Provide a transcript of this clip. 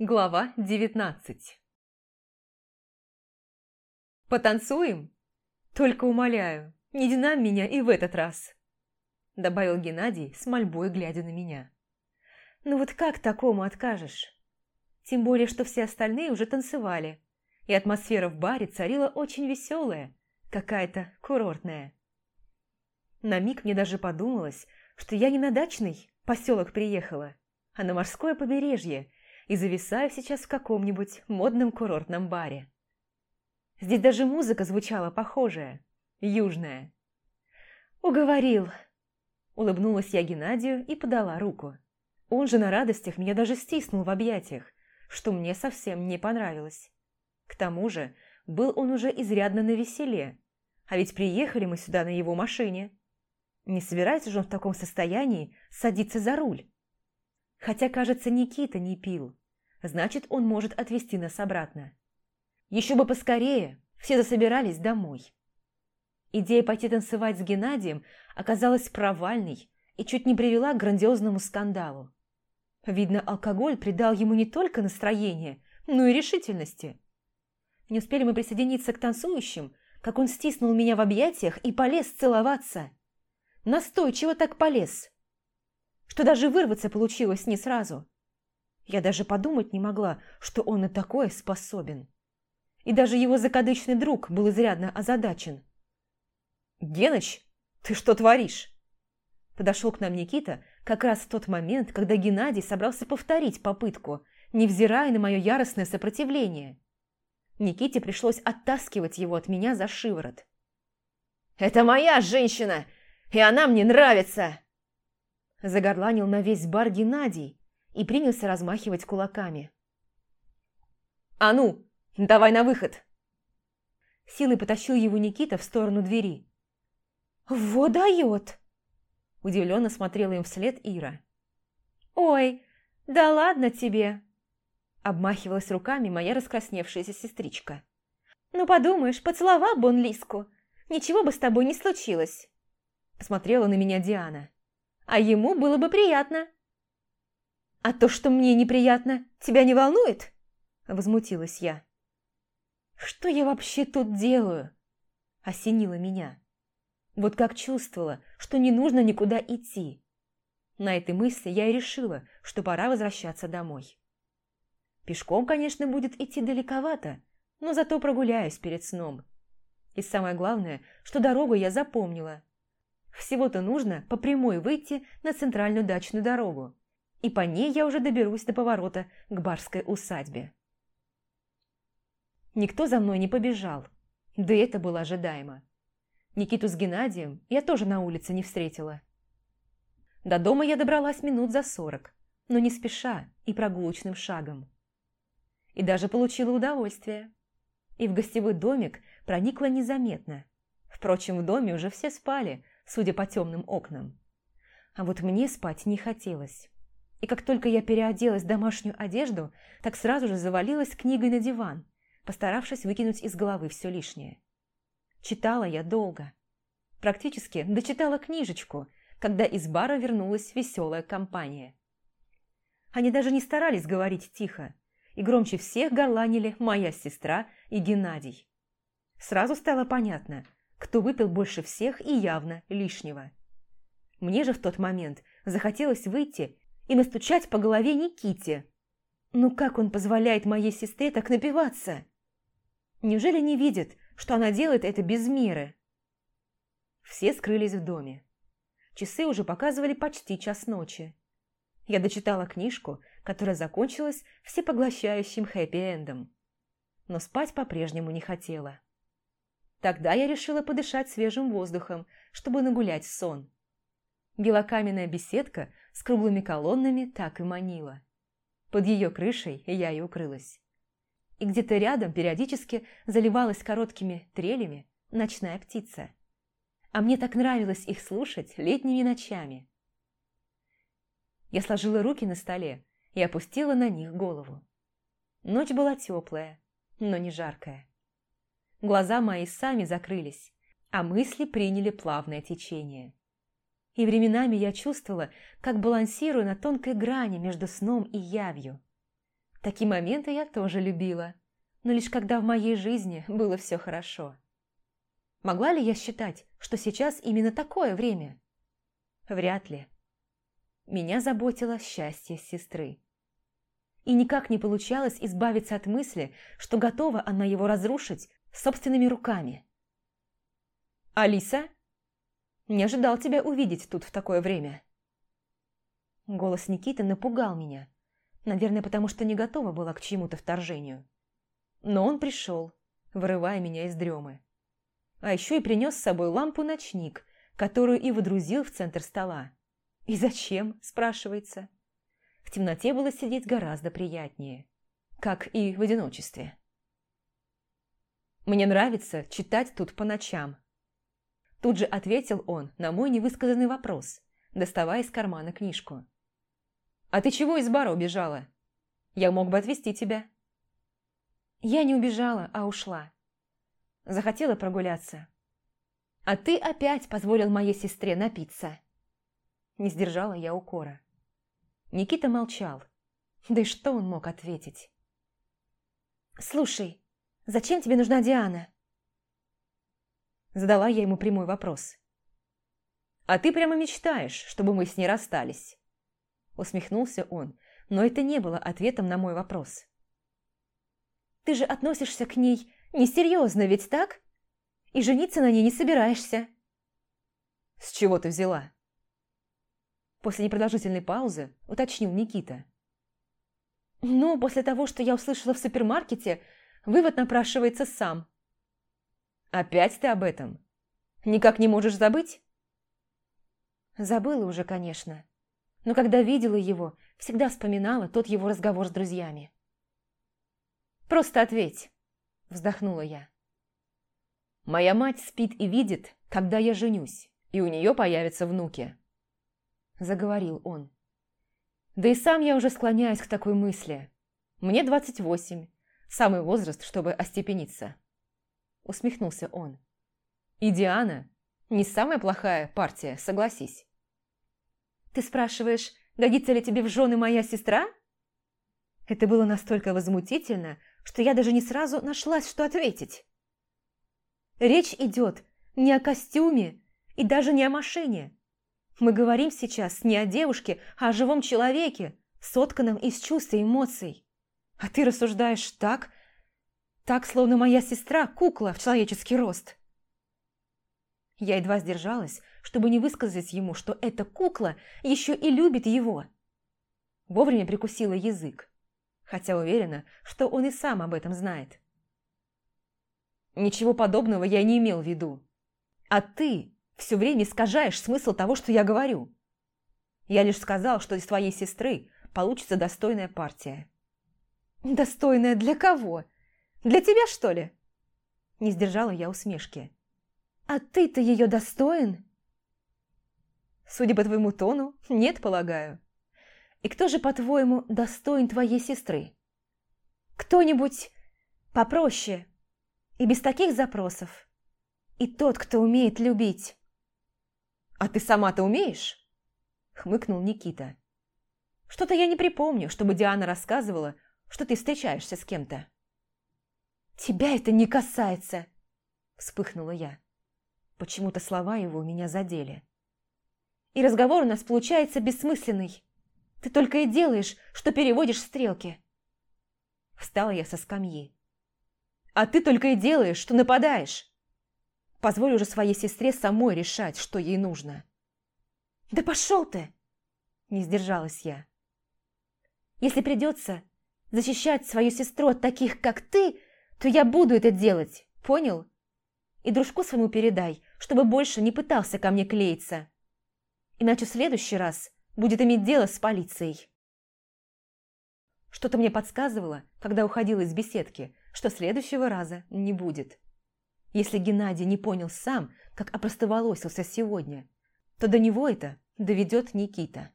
Глава 19 «Потанцуем? Только умоляю, не динам меня и в этот раз!» Добавил Геннадий с мольбой, глядя на меня. «Ну вот как такому откажешь? Тем более, что все остальные уже танцевали, и атмосфера в баре царила очень веселая, какая-то курортная. На миг мне даже подумалось, что я не на дачный поселок приехала, а на морское побережье – и зависаю сейчас в каком-нибудь модном курортном баре. Здесь даже музыка звучала похожая, южная. «Уговорил!» Улыбнулась я Геннадию и подала руку. Он же на радостях меня даже стиснул в объятиях, что мне совсем не понравилось. К тому же был он уже изрядно на веселе, а ведь приехали мы сюда на его машине. Не собирается же он в таком состоянии садиться за руль? Хотя, кажется, Никита не пил. Значит, он может отвезти нас обратно. Еще бы поскорее, все засобирались домой. Идея пойти танцевать с Геннадием оказалась провальной и чуть не привела к грандиозному скандалу. Видно, алкоголь придал ему не только настроение, но и решительности. Не успели мы присоединиться к танцующим, как он стиснул меня в объятиях и полез целоваться. Настойчиво так полез, что даже вырваться получилось не сразу. Я даже подумать не могла, что он на такое способен. И даже его закадычный друг был изрядно озадачен. «Геныч, ты что творишь?» Подошел к нам Никита как раз в тот момент, когда Геннадий собрался повторить попытку, невзирая на мое яростное сопротивление. Никите пришлось оттаскивать его от меня за шиворот. «Это моя женщина, и она мне нравится!» Загорланил на весь бар Геннадий, и принялся размахивать кулаками. «А ну, давай на выход!» Силой потащил его Никита в сторону двери. «Вот дает!» Удивленно смотрела им вслед Ира. «Ой, да ладно тебе!» Обмахивалась руками моя раскрасневшаяся сестричка. «Ну, подумаешь, поцеловал бы он Лиску. Ничего бы с тобой не случилось!» Посмотрела на меня Диана. «А ему было бы приятно!» «А то, что мне неприятно, тебя не волнует?» Возмутилась я. «Что я вообще тут делаю?» Осенило меня. Вот как чувствовала, что не нужно никуда идти. На этой мысли я и решила, что пора возвращаться домой. Пешком, конечно, будет идти далековато, но зато прогуляюсь перед сном. И самое главное, что дорогу я запомнила. Всего-то нужно по прямой выйти на центральную дачную дорогу и по ней я уже доберусь до поворота к барской усадьбе. Никто за мной не побежал, да это было ожидаемо. Никиту с Геннадием я тоже на улице не встретила. До дома я добралась минут за сорок, но не спеша и прогулочным шагом. И даже получила удовольствие. И в гостевой домик проникла незаметно. Впрочем, в доме уже все спали, судя по темным окнам. А вот мне спать не хотелось. И как только я переоделась в домашнюю одежду, так сразу же завалилась книгой на диван, постаравшись выкинуть из головы все лишнее. Читала я долго. Практически дочитала книжечку, когда из бара вернулась веселая компания. Они даже не старались говорить тихо, и громче всех горланили моя сестра и Геннадий. Сразу стало понятно, кто выпил больше всех и явно лишнего. Мне же в тот момент захотелось выйти и настучать по голове Никите. Ну как он позволяет моей сестре так напиваться? Неужели не видит, что она делает это без меры? Все скрылись в доме. Часы уже показывали почти час ночи. Я дочитала книжку, которая закончилась всепоглощающим хэппи-эндом. Но спать по-прежнему не хотела. Тогда я решила подышать свежим воздухом, чтобы нагулять сон. Белокаменная беседка с круглыми колоннами так и манила. Под ее крышей я и укрылась. И где-то рядом периодически заливалась короткими трелями ночная птица. А мне так нравилось их слушать летними ночами. Я сложила руки на столе и опустила на них голову. Ночь была теплая, но не жаркая. Глаза мои сами закрылись, а мысли приняли плавное течение и временами я чувствовала, как балансирую на тонкой грани между сном и явью. Такие моменты я тоже любила, но лишь когда в моей жизни было все хорошо. Могла ли я считать, что сейчас именно такое время? Вряд ли. Меня заботило счастье сестры. И никак не получалось избавиться от мысли, что готова она его разрушить собственными руками. «Алиса?» «Не ожидал тебя увидеть тут в такое время». Голос Никиты напугал меня. Наверное, потому что не готова была к чему-то вторжению. Но он пришел, вырывая меня из дремы. А еще и принес с собой лампу-ночник, которую и выдрузил в центр стола. «И зачем?» – спрашивается. В темноте было сидеть гораздо приятнее, как и в одиночестве. «Мне нравится читать тут по ночам». Тут же ответил он на мой невысказанный вопрос, доставая из кармана книжку. «А ты чего из бара убежала? Я мог бы отвезти тебя». Я не убежала, а ушла. Захотела прогуляться. А ты опять позволил моей сестре напиться. Не сдержала я укора. Никита молчал. Да и что он мог ответить? «Слушай, зачем тебе нужна Диана?» Задала я ему прямой вопрос. «А ты прямо мечтаешь, чтобы мы с ней расстались?» Усмехнулся он, но это не было ответом на мой вопрос. Ты же относишься к ней несерьезно, ведь так? И жениться на ней не собираешься. С чего ты взяла? После непродолжительной паузы уточнил Никита. Ну, после того, что я услышала в супермаркете, вывод напрашивается сам. Опять ты об этом? Никак не можешь забыть? Забыла уже, конечно. Но когда видела его, всегда вспоминала тот его разговор с друзьями. Просто ответь!» – вздохнула я. «Моя мать спит и видит, когда я женюсь, и у нее появятся внуки», – заговорил он. «Да и сам я уже склоняюсь к такой мысли. Мне 28, самый возраст, чтобы остепениться», – усмехнулся он. «И Диана не самая плохая партия, согласись». «Ты спрашиваешь, годится ли тебе в жены моя сестра?» Это было настолько возмутительно, что я даже не сразу нашлась, что ответить. Речь идет не о костюме и даже не о машине. Мы говорим сейчас не о девушке, а о живом человеке, сотканном из чувств и эмоций. А ты рассуждаешь так, так, словно моя сестра – кукла в человеческий рост. Я едва сдержалась, чтобы не высказать ему, что эта кукла еще и любит его. Вовремя прикусила язык хотя уверена, что он и сам об этом знает. Ничего подобного я не имел в виду. А ты все время искажаешь смысл того, что я говорю. Я лишь сказал, что из твоей сестры получится достойная партия. Достойная для кого? Для тебя, что ли? Не сдержала я усмешки. А ты-то ее достоин? Судя по твоему тону, нет, полагаю. И кто же, по-твоему, достоин твоей сестры? Кто-нибудь попроще и без таких запросов. И тот, кто умеет любить. «А ты сама-то умеешь?» – хмыкнул Никита. «Что-то я не припомню, чтобы Диана рассказывала, что ты встречаешься с кем-то». «Тебя это не касается!» – вспыхнула я. Почему-то слова его меня задели. «И разговор у нас получается бессмысленный. Ты только и делаешь, что переводишь стрелки. Встала я со скамьи. А ты только и делаешь, что нападаешь. Позволь уже своей сестре самой решать, что ей нужно. Да пошел ты! Не сдержалась я. Если придется защищать свою сестру от таких, как ты, то я буду это делать, понял? И дружку своему передай, чтобы больше не пытался ко мне клеиться. Иначе в следующий раз будет иметь дело с полицией. Что-то мне подсказывало, когда уходила из беседки, что следующего раза не будет. Если Геннадий не понял сам, как опростоволосился сегодня, то до него это доведет Никита.